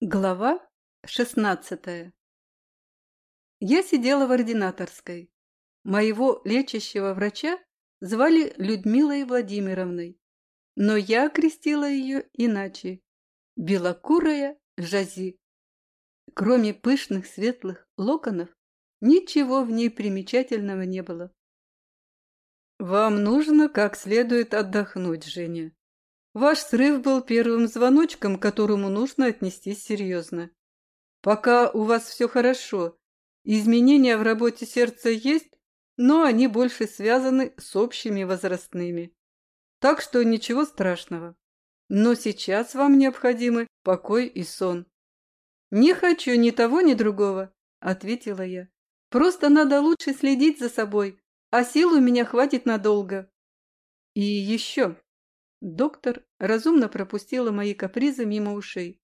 Глава шестнадцатая Я сидела в ординаторской. Моего лечащего врача звали Людмилой Владимировной, но я окрестила ее иначе – белокурая Жази. Кроме пышных светлых локонов, ничего в ней примечательного не было. «Вам нужно как следует отдохнуть, Женя», Ваш срыв был первым звоночком, к которому нужно отнестись серьезно. Пока у вас все хорошо, изменения в работе сердца есть, но они больше связаны с общими возрастными. Так что ничего страшного. Но сейчас вам необходимы покой и сон. «Не хочу ни того, ни другого», — ответила я. «Просто надо лучше следить за собой, а сил у меня хватит надолго». «И еще», Доктор разумно пропустила мои капризы мимо ушей.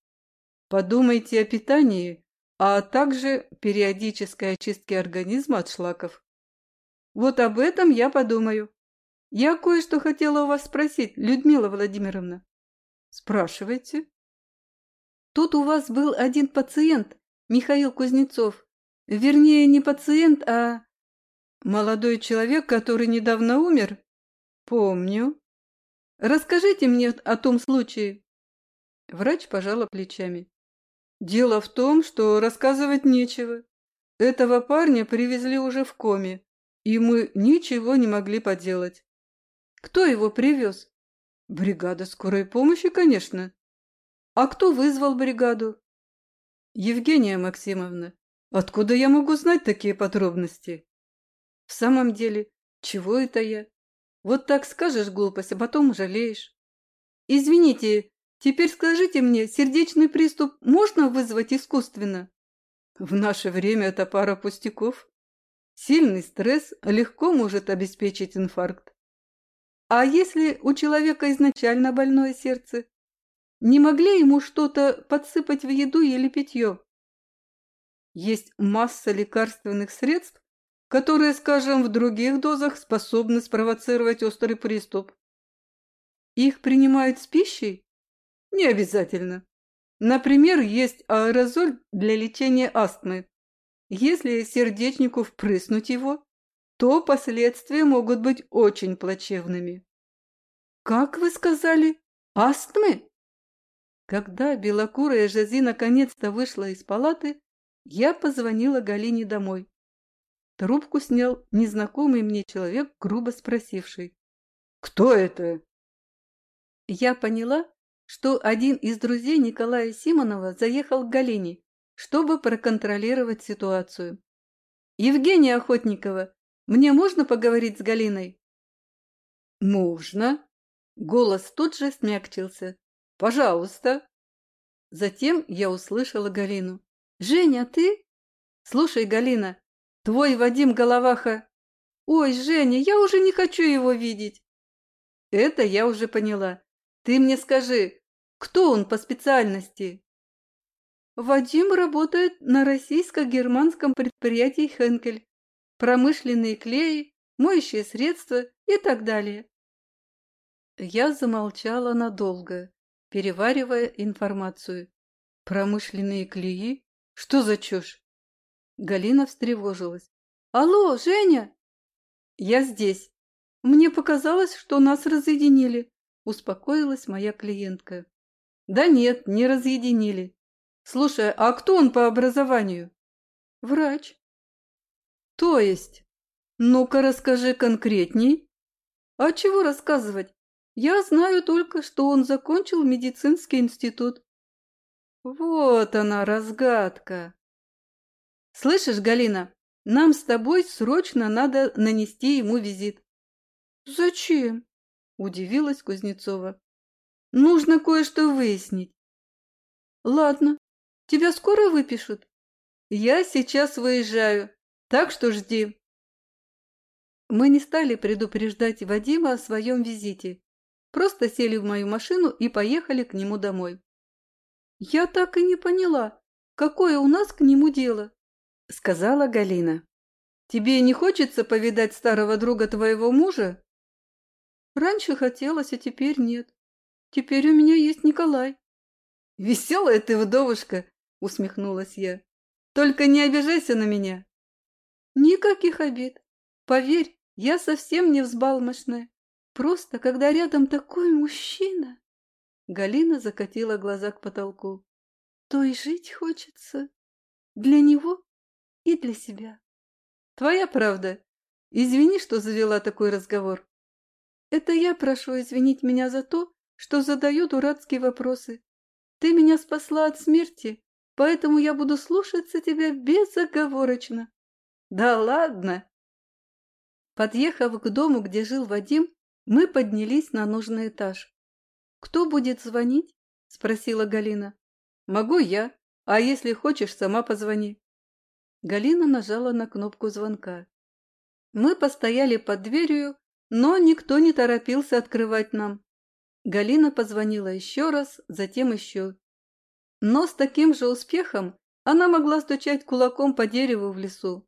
Подумайте о питании, а также периодической очистке организма от шлаков. Вот об этом я подумаю. Я кое-что хотела у вас спросить, Людмила Владимировна. Спрашивайте. Тут у вас был один пациент, Михаил Кузнецов. Вернее, не пациент, а... Молодой человек, который недавно умер? Помню. Расскажите мне о том случае. Врач пожала плечами. Дело в том, что рассказывать нечего. Этого парня привезли уже в коме, и мы ничего не могли поделать. Кто его привез? Бригада скорой помощи, конечно. А кто вызвал бригаду? Евгения Максимовна, откуда я могу знать такие подробности? В самом деле, чего это я? Вот так скажешь глупость, а потом жалеешь. Извините, теперь скажите мне, сердечный приступ можно вызвать искусственно? В наше время это пара пустяков. Сильный стресс легко может обеспечить инфаркт. А если у человека изначально больное сердце? Не могли ему что-то подсыпать в еду или питье? Есть масса лекарственных средств, которые, скажем, в других дозах способны спровоцировать острый приступ. Их принимают с пищей? Не обязательно. Например, есть аэрозоль для лечения астмы. Если сердечнику впрыснуть его, то последствия могут быть очень плачевными. Как вы сказали, астмы? Когда белокурая Жази наконец-то вышла из палаты, я позвонила Галине домой. Трубку снял незнакомый мне человек, грубо спросивший. «Кто это?» Я поняла, что один из друзей Николая Симонова заехал к Галине, чтобы проконтролировать ситуацию. «Евгения Охотникова, мне можно поговорить с Галиной?» «Можно». Голос тут же смягчился. «Пожалуйста». Затем я услышала Галину. «Женя, ты?» «Слушай, Галина, Твой Вадим Головаха... Ой, Женя, я уже не хочу его видеть. Это я уже поняла. Ты мне скажи, кто он по специальности? Вадим работает на российско-германском предприятии «Хенкель». Промышленные клеи, моющие средства и так далее. Я замолчала надолго, переваривая информацию. Промышленные клеи? Что за чушь? Галина встревожилась. «Алло, Женя!» «Я здесь. Мне показалось, что нас разъединили», – успокоилась моя клиентка. «Да нет, не разъединили. Слушай, а кто он по образованию?» «Врач». «То есть? Ну-ка расскажи конкретней». «А чего рассказывать? Я знаю только, что он закончил медицинский институт». «Вот она, разгадка!» «Слышишь, Галина, нам с тобой срочно надо нанести ему визит». «Зачем?» – удивилась Кузнецова. «Нужно кое-что выяснить». «Ладно, тебя скоро выпишут?» «Я сейчас выезжаю, так что жди». Мы не стали предупреждать Вадима о своем визите. Просто сели в мою машину и поехали к нему домой. Я так и не поняла, какое у нас к нему дело сказала Галина. «Тебе не хочется повидать старого друга твоего мужа?» «Раньше хотелось, а теперь нет. Теперь у меня есть Николай». «Веселая ты вдовушка!» – усмехнулась я. «Только не обижайся на меня!» «Никаких обид. Поверь, я совсем не взбалмошная. Просто, когда рядом такой мужчина...» Галина закатила глаза к потолку. «То и жить хочется. Для него и для себя». «Твоя правда. Извини, что завела такой разговор. Это я прошу извинить меня за то, что задаю дурацкие вопросы. Ты меня спасла от смерти, поэтому я буду слушаться тебя безоговорочно. Да ладно. Подъехав к дому, где жил Вадим, мы поднялись на нужный этаж. «Кто будет звонить?» – спросила Галина. «Могу я, а если хочешь, сама позвони». Галина нажала на кнопку звонка. Мы постояли под дверью, но никто не торопился открывать нам. Галина позвонила еще раз, затем еще. Но с таким же успехом она могла стучать кулаком по дереву в лесу.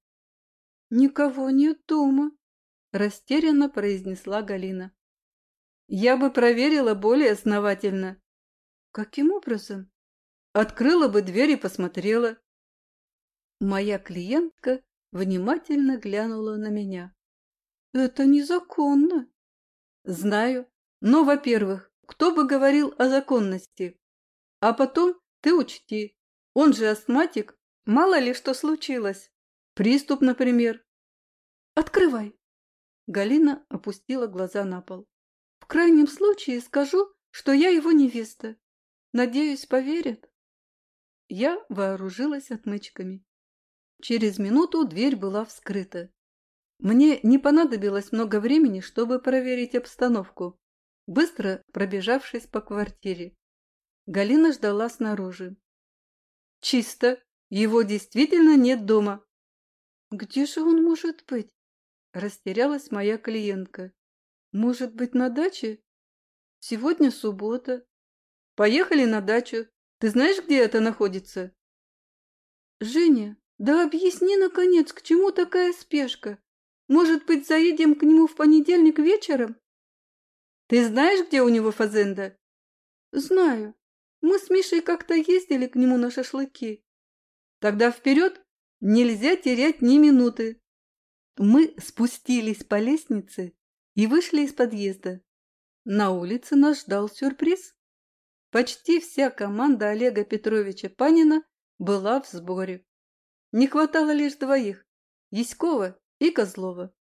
«Никого нет дома», – растерянно произнесла Галина. «Я бы проверила более основательно». «Каким образом?» «Открыла бы дверь и посмотрела». Моя клиентка внимательно глянула на меня. «Это незаконно». «Знаю, но, во-первых, кто бы говорил о законности? А потом ты учти, он же астматик, мало ли что случилось. Приступ, например. Открывай. Галина опустила глаза на пол. В крайнем случае скажу, что я его невеста. Надеюсь, поверят. Я вооружилась отмычками. Через минуту дверь была вскрыта. Мне не понадобилось много времени, чтобы проверить обстановку быстро пробежавшись по квартире. Галина ждала снаружи. «Чисто! Его действительно нет дома!» «Где же он может быть?» Растерялась моя клиентка. «Может быть, на даче? Сегодня суббота. Поехали на дачу. Ты знаешь, где это находится?» «Женя, да объясни, наконец, к чему такая спешка? Может быть, заедем к нему в понедельник вечером?» Ты знаешь, где у него фазенда? Знаю. Мы с Мишей как-то ездили к нему на шашлыки. Тогда вперед! Нельзя терять ни минуты. Мы спустились по лестнице и вышли из подъезда. На улице нас ждал сюрприз. Почти вся команда Олега Петровича Панина была в сборе. Не хватало лишь двоих – Яськова и Козлова.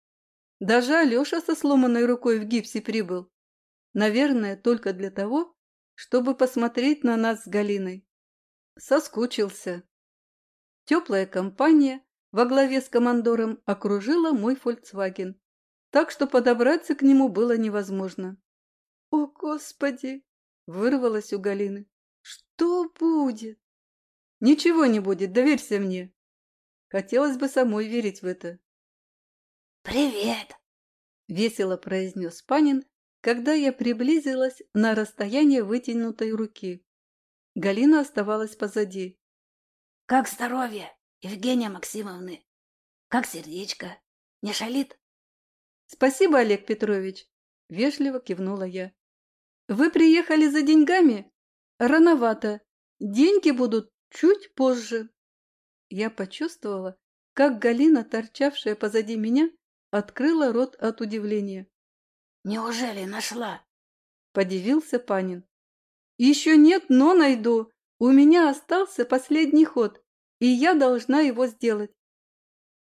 Даже Алеша со сломанной рукой в гипсе прибыл. Наверное, только для того, чтобы посмотреть на нас с Галиной. Соскучился. Теплая компания во главе с командором окружила мой «Фольксваген», так что подобраться к нему было невозможно. «О, Господи!» – вырвалось у Галины. «Что будет?» «Ничего не будет, доверься мне». Хотелось бы самой верить в это. «Привет!» – весело произнес Панин, когда я приблизилась на расстояние вытянутой руки. Галина оставалась позади. «Как здоровье, Евгения Максимовны? Как сердечко? Не шалит?» «Спасибо, Олег Петрович!» – вежливо кивнула я. «Вы приехали за деньгами? Рановато. Деньги будут чуть позже». Я почувствовала, как Галина, торчавшая позади меня, открыла рот от удивления. Неужели нашла? Подивился Панин. Еще нет, но найду. У меня остался последний ход, и я должна его сделать.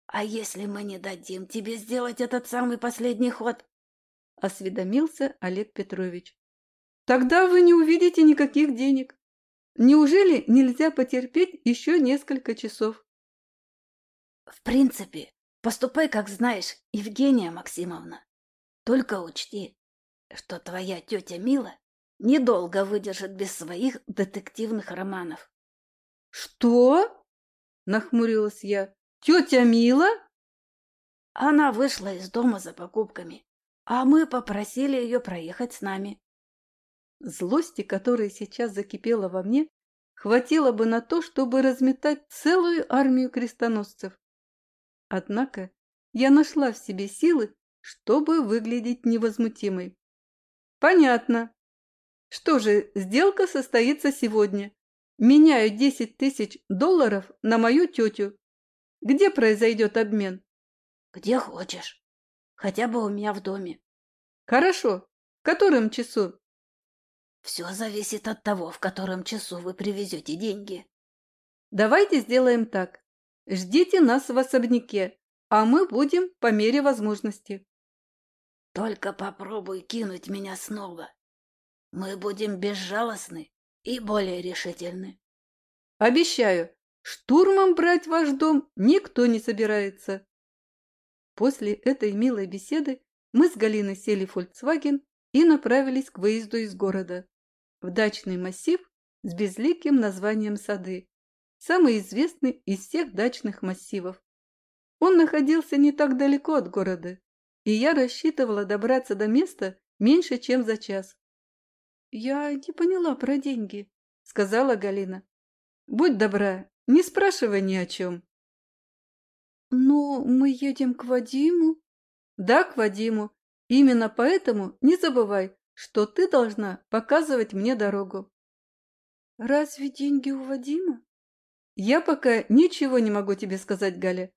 А если мы не дадим тебе сделать этот самый последний ход? Осведомился Олег Петрович. Тогда вы не увидите никаких денег. Неужели нельзя потерпеть еще несколько часов? В принципе, поступай, как знаешь, Евгения Максимовна. Только учти, что твоя тетя Мила недолго выдержит без своих детективных романов. «Что?» – нахмурилась я. «Тетя Мила?» Она вышла из дома за покупками, а мы попросили ее проехать с нами. Злости, которая сейчас закипела во мне, хватило бы на то, чтобы разметать целую армию крестоносцев. Однако я нашла в себе силы чтобы выглядеть невозмутимой. Понятно. Что же, сделка состоится сегодня. меняю 10 тысяч долларов на мою тетю. Где произойдет обмен? Где хочешь. Хотя бы у меня в доме. Хорошо. В котором часу? Все зависит от того, в котором часу вы привезете деньги. Давайте сделаем так. Ждите нас в особняке, а мы будем по мере возможности. Только попробуй кинуть меня снова. Мы будем безжалостны и более решительны. Обещаю, штурмом брать ваш дом никто не собирается. После этой милой беседы мы с Галиной сели в Volkswagen и направились к выезду из города, в дачный массив с безликим названием Сады, самый известный из всех дачных массивов. Он находился не так далеко от города, и я рассчитывала добраться до места меньше, чем за час. «Я не поняла про деньги», — сказала Галина. «Будь добра, не спрашивай ни о чем». «Но мы едем к Вадиму?» «Да, к Вадиму. Именно поэтому не забывай, что ты должна показывать мне дорогу». «Разве деньги у Вадима?» «Я пока ничего не могу тебе сказать, Галя.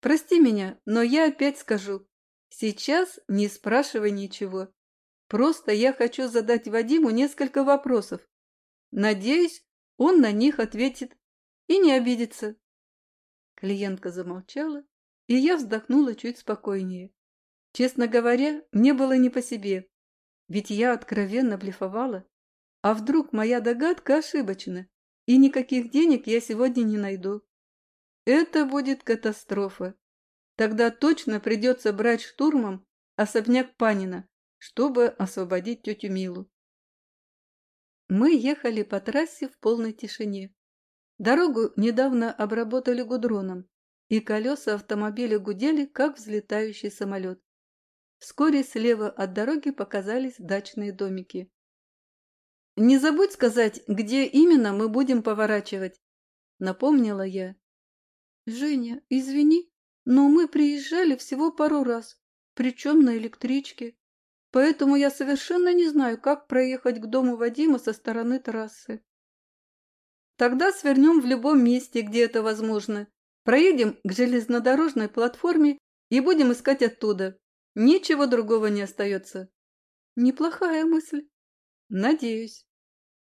Прости меня, но я опять скажу. Сейчас не спрашивай ничего. Просто я хочу задать Вадиму несколько вопросов. Надеюсь, он на них ответит и не обидится. Клиентка замолчала, и я вздохнула чуть спокойнее. Честно говоря, мне было не по себе, ведь я откровенно блефовала. А вдруг моя догадка ошибочна, и никаких денег я сегодня не найду? Это будет катастрофа. Тогда точно придется брать штурмом особняк Панина, чтобы освободить тетю Милу. Мы ехали по трассе в полной тишине. Дорогу недавно обработали гудроном, и колеса автомобиля гудели, как взлетающий самолет. Вскоре слева от дороги показались дачные домики. «Не забудь сказать, где именно мы будем поворачивать», — напомнила я. «Женя, извини, но мы приезжали всего пару раз, причем на электричке. Поэтому я совершенно не знаю, как проехать к дому Вадима со стороны трассы. Тогда свернем в любом месте, где это возможно. Проедем к железнодорожной платформе и будем искать оттуда. Ничего другого не остается. Неплохая мысль. Надеюсь.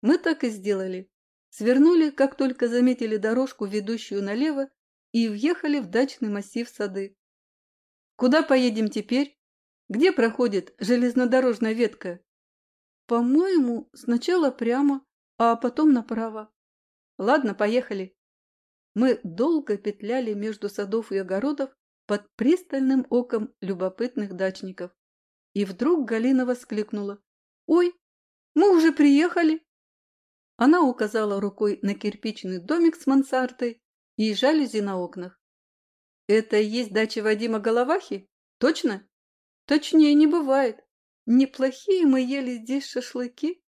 Мы так и сделали. Свернули, как только заметили дорожку, ведущую налево, и въехали в дачный массив сады. Куда поедем теперь? Где проходит железнодорожная ветка? По-моему, сначала прямо, а потом направо. Ладно, поехали. Мы долго петляли между садов и огородов под пристальным оком любопытных дачников. И вдруг Галина воскликнула. «Ой, мы уже приехали!» Она указала рукой на кирпичный домик с мансардой и жалюзи на окнах. «Это и есть дача Вадима Головахи? Точно?» Точнее не бывает. Неплохие мы ели здесь шашлыки,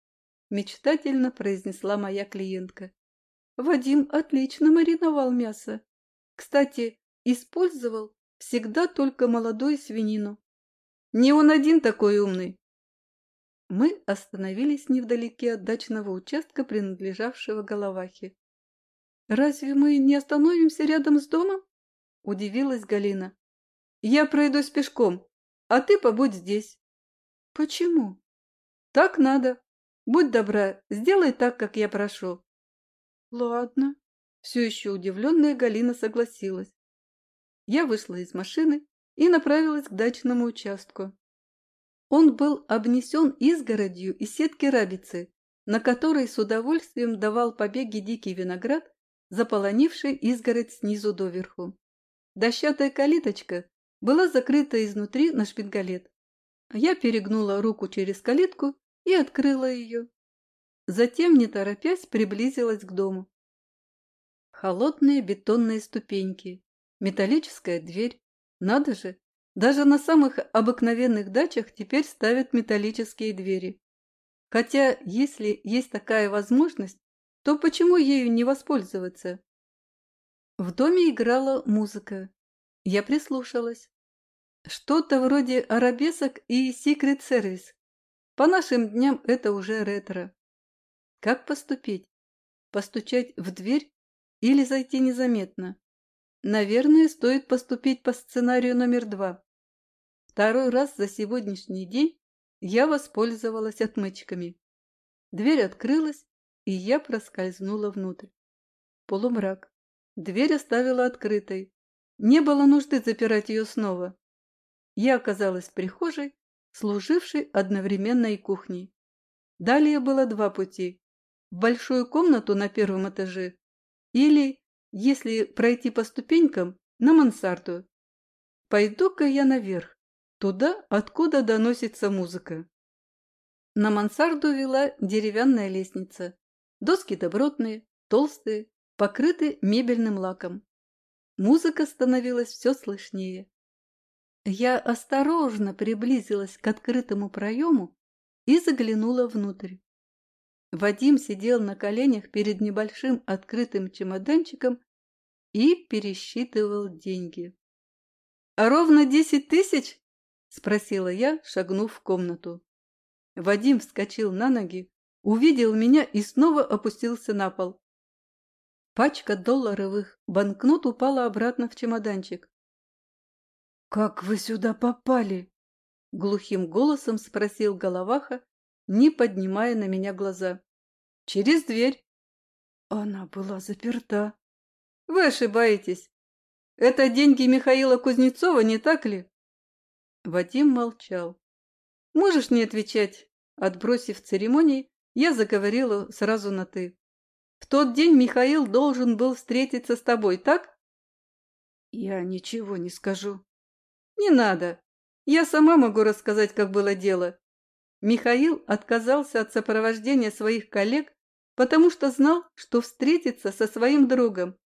мечтательно произнесла моя клиентка. Вадим отлично мариновал мясо. Кстати, использовал всегда только молодую свинину. Не он один такой умный. Мы остановились невдалеке от дачного участка, принадлежавшего Головахе. «Разве мы не остановимся рядом с домом?» – удивилась Галина. «Я пройдусь пешком», а ты побудь здесь. Почему? Так надо. Будь добра, сделай так, как я прошу. Ладно. Все еще удивленная Галина согласилась. Я вышла из машины и направилась к дачному участку. Он был обнесен изгородью из сетки рабицы, на которой с удовольствием давал побеги дикий виноград, заполонивший изгородь снизу доверху. Дощатая калиточка была закрыта изнутри на шпингалет. Я перегнула руку через калитку и открыла ее. Затем, не торопясь, приблизилась к дому. Холодные бетонные ступеньки, металлическая дверь. Надо же, даже на самых обыкновенных дачах теперь ставят металлические двери. Хотя, если есть такая возможность, то почему ею не воспользоваться? В доме играла музыка. Я прислушалась. Что-то вроде арабесок и секрет-сервис. По нашим дням это уже ретро. Как поступить? постучать в дверь или зайти незаметно. Наверное, стоит поступить по сценарию номер два. Второй раз за сегодняшний день я воспользовалась отмычками. Дверь открылась, и я проскользнула внутрь. Полумрак. Дверь оставила открытой. Не было нужды запирать ее снова. Я оказалась в прихожей, служившей одновременно и кухней. Далее было два пути. В большую комнату на первом этаже или, если пройти по ступенькам, на мансарду. Пойду-ка я наверх, туда, откуда доносится музыка. На мансарду вела деревянная лестница. Доски добротные, толстые, покрыты мебельным лаком. Музыка становилась все слышнее. Я осторожно приблизилась к открытому проему и заглянула внутрь. Вадим сидел на коленях перед небольшим открытым чемоданчиком и пересчитывал деньги. «А ровно десять тысяч?» – спросила я, шагнув в комнату. Вадим вскочил на ноги, увидел меня и снова опустился на пол. Пачка долларовых банкнот упала обратно в чемоданчик. «Как вы сюда попали?» — глухим голосом спросил Головаха, не поднимая на меня глаза. «Через дверь». Она была заперта. «Вы ошибаетесь. Это деньги Михаила Кузнецова, не так ли?» Вадим молчал. «Можешь не отвечать?» Отбросив церемонии, я заговорила сразу на «ты». «В тот день Михаил должен был встретиться с тобой, так?» «Я ничего не скажу». «Не надо. Я сама могу рассказать, как было дело. Михаил отказался от сопровождения своих коллег, потому что знал, что встретится со своим другом.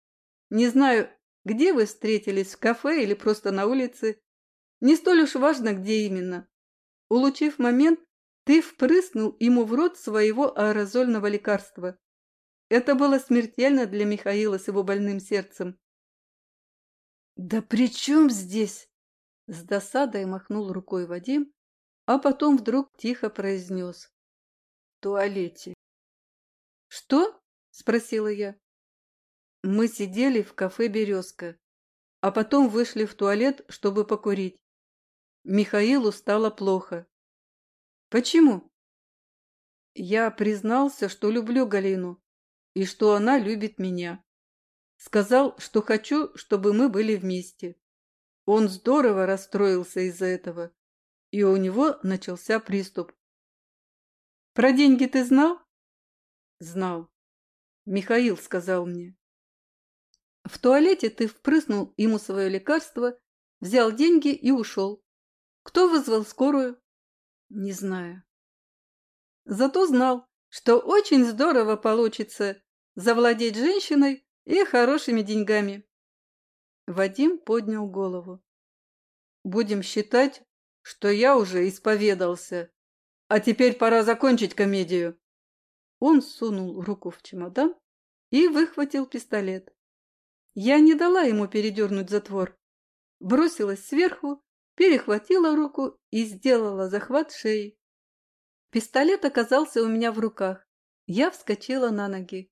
Не знаю, где вы встретились, в кафе или просто на улице. Не столь уж важно, где именно. Улучив момент, ты впрыснул ему в рот своего аэрозольного лекарства. Это было смертельно для Михаила с его больным сердцем. «Да при чем здесь?» С досадой махнул рукой Вадим, а потом вдруг тихо произнес. «В туалете». «Что?» – спросила я. Мы сидели в кафе «Березка», а потом вышли в туалет, чтобы покурить. Михаилу стало плохо. «Почему?» Я признался, что люблю Галину и что она любит меня. Сказал, что хочу, чтобы мы были вместе. Он здорово расстроился из-за этого, и у него начался приступ. «Про деньги ты знал?» «Знал. Михаил сказал мне». «В туалете ты впрыснул ему свое лекарство, взял деньги и ушел. Кто вызвал скорую?» «Не знаю». Зато знал, что очень здорово получится завладеть женщиной и хорошими деньгами. Вадим поднял голову. «Будем считать, что я уже исповедался, а теперь пора закончить комедию». Он сунул руку в чемодан и выхватил пистолет. Я не дала ему передернуть затвор. Бросилась сверху, перехватила руку и сделала захват шеи. Пистолет оказался у меня в руках. Я вскочила на ноги.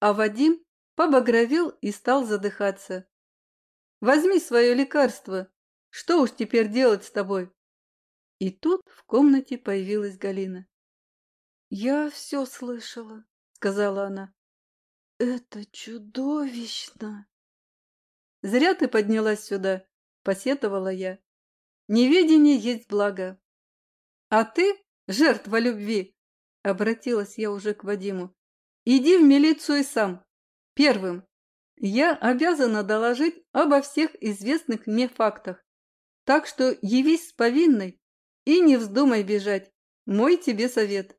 А Вадим побагровел и стал задыхаться. Возьми свое лекарство. Что уж теперь делать с тобой?» И тут в комнате появилась Галина. «Я все слышала», — сказала она. «Это чудовищно!» «Зря ты поднялась сюда», — посетовала я. «Неведение есть благо». «А ты, жертва любви», — обратилась я уже к Вадиму, — «иди в милицию сам, первым, я обязана доложить обо всех известных мне фактах. Так что явись с повинной и не вздумай бежать. Мой тебе совет.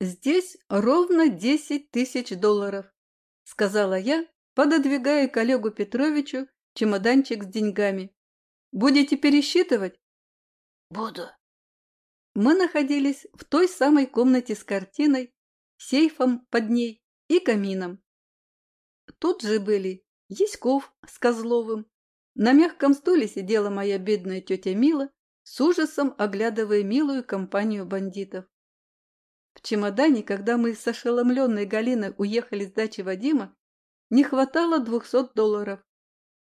Здесь ровно десять тысяч долларов, сказала я, пододвигая коллегу Петровичу чемоданчик с деньгами. Будете пересчитывать? Буду. Мы находились в той самой комнате с картиной, сейфом под ней и камином. Тут же были Яськов с Козловым. На мягком стуле сидела моя бедная тетя Мила, с ужасом оглядывая милую компанию бандитов. В чемодане, когда мы с ошеломленной Галиной уехали с дачи Вадима, не хватало двухсот долларов.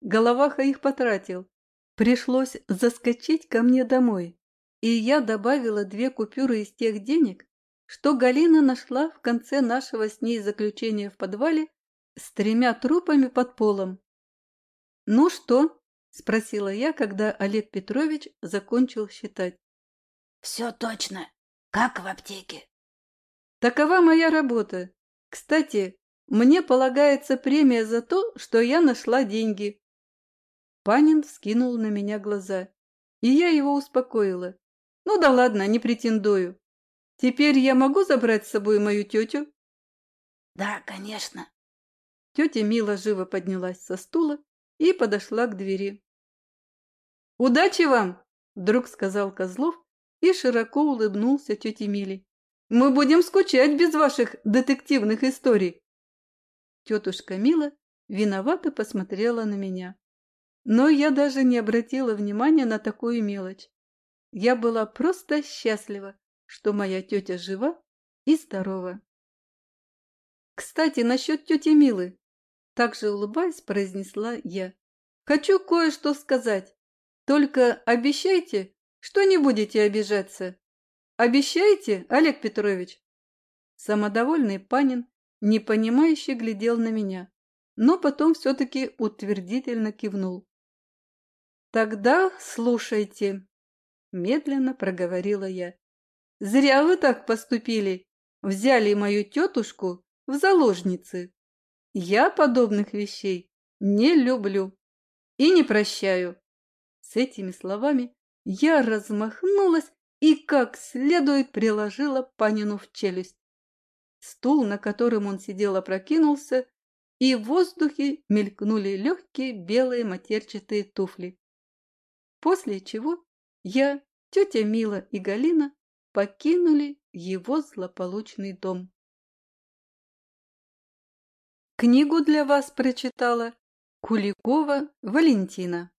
Головаха их потратил. Пришлось заскочить ко мне домой, и я добавила две купюры из тех денег, что Галина нашла в конце нашего с ней заключения в подвале с тремя трупами под полом. «Ну что?» – спросила я, когда Олег Петрович закончил считать. «Все точно, как в аптеке». «Такова моя работа. Кстати, мне полагается премия за то, что я нашла деньги». Панин вскинул на меня глаза, и я его успокоила. «Ну да ладно, не претендую. Теперь я могу забрать с собой мою тетю?» «Да, конечно». Тетя Мила живо поднялась со стула и подошла к двери. «Удачи вам!» – вдруг сказал Козлов и широко улыбнулся тете Миле. «Мы будем скучать без ваших детективных историй!» Тетушка Мила виновато посмотрела на меня. Но я даже не обратила внимания на такую мелочь. Я была просто счастлива, что моя тетя жива и здорова. Кстати, насчет тети Милы. Также улыбаясь, произнесла я. Хочу кое-что сказать. Только обещайте, что не будете обижаться. Обещайте, Олег Петрович? Самодовольный Панин непонимающе глядел на меня, но потом все-таки утвердительно кивнул. «Тогда слушайте», – медленно проговорила я. «Зря вы так поступили, взяли мою тетушку в заложницы. Я подобных вещей не люблю и не прощаю. С этими словами я размахнулась и как следует приложила Панину в челюсть. Стул, на котором он сидел, опрокинулся, и в воздухе мелькнули легкие белые матерчатые туфли. После чего я, тетя Мила и Галина покинули его злополучный дом. Книгу для вас прочитала Куликова Валентина.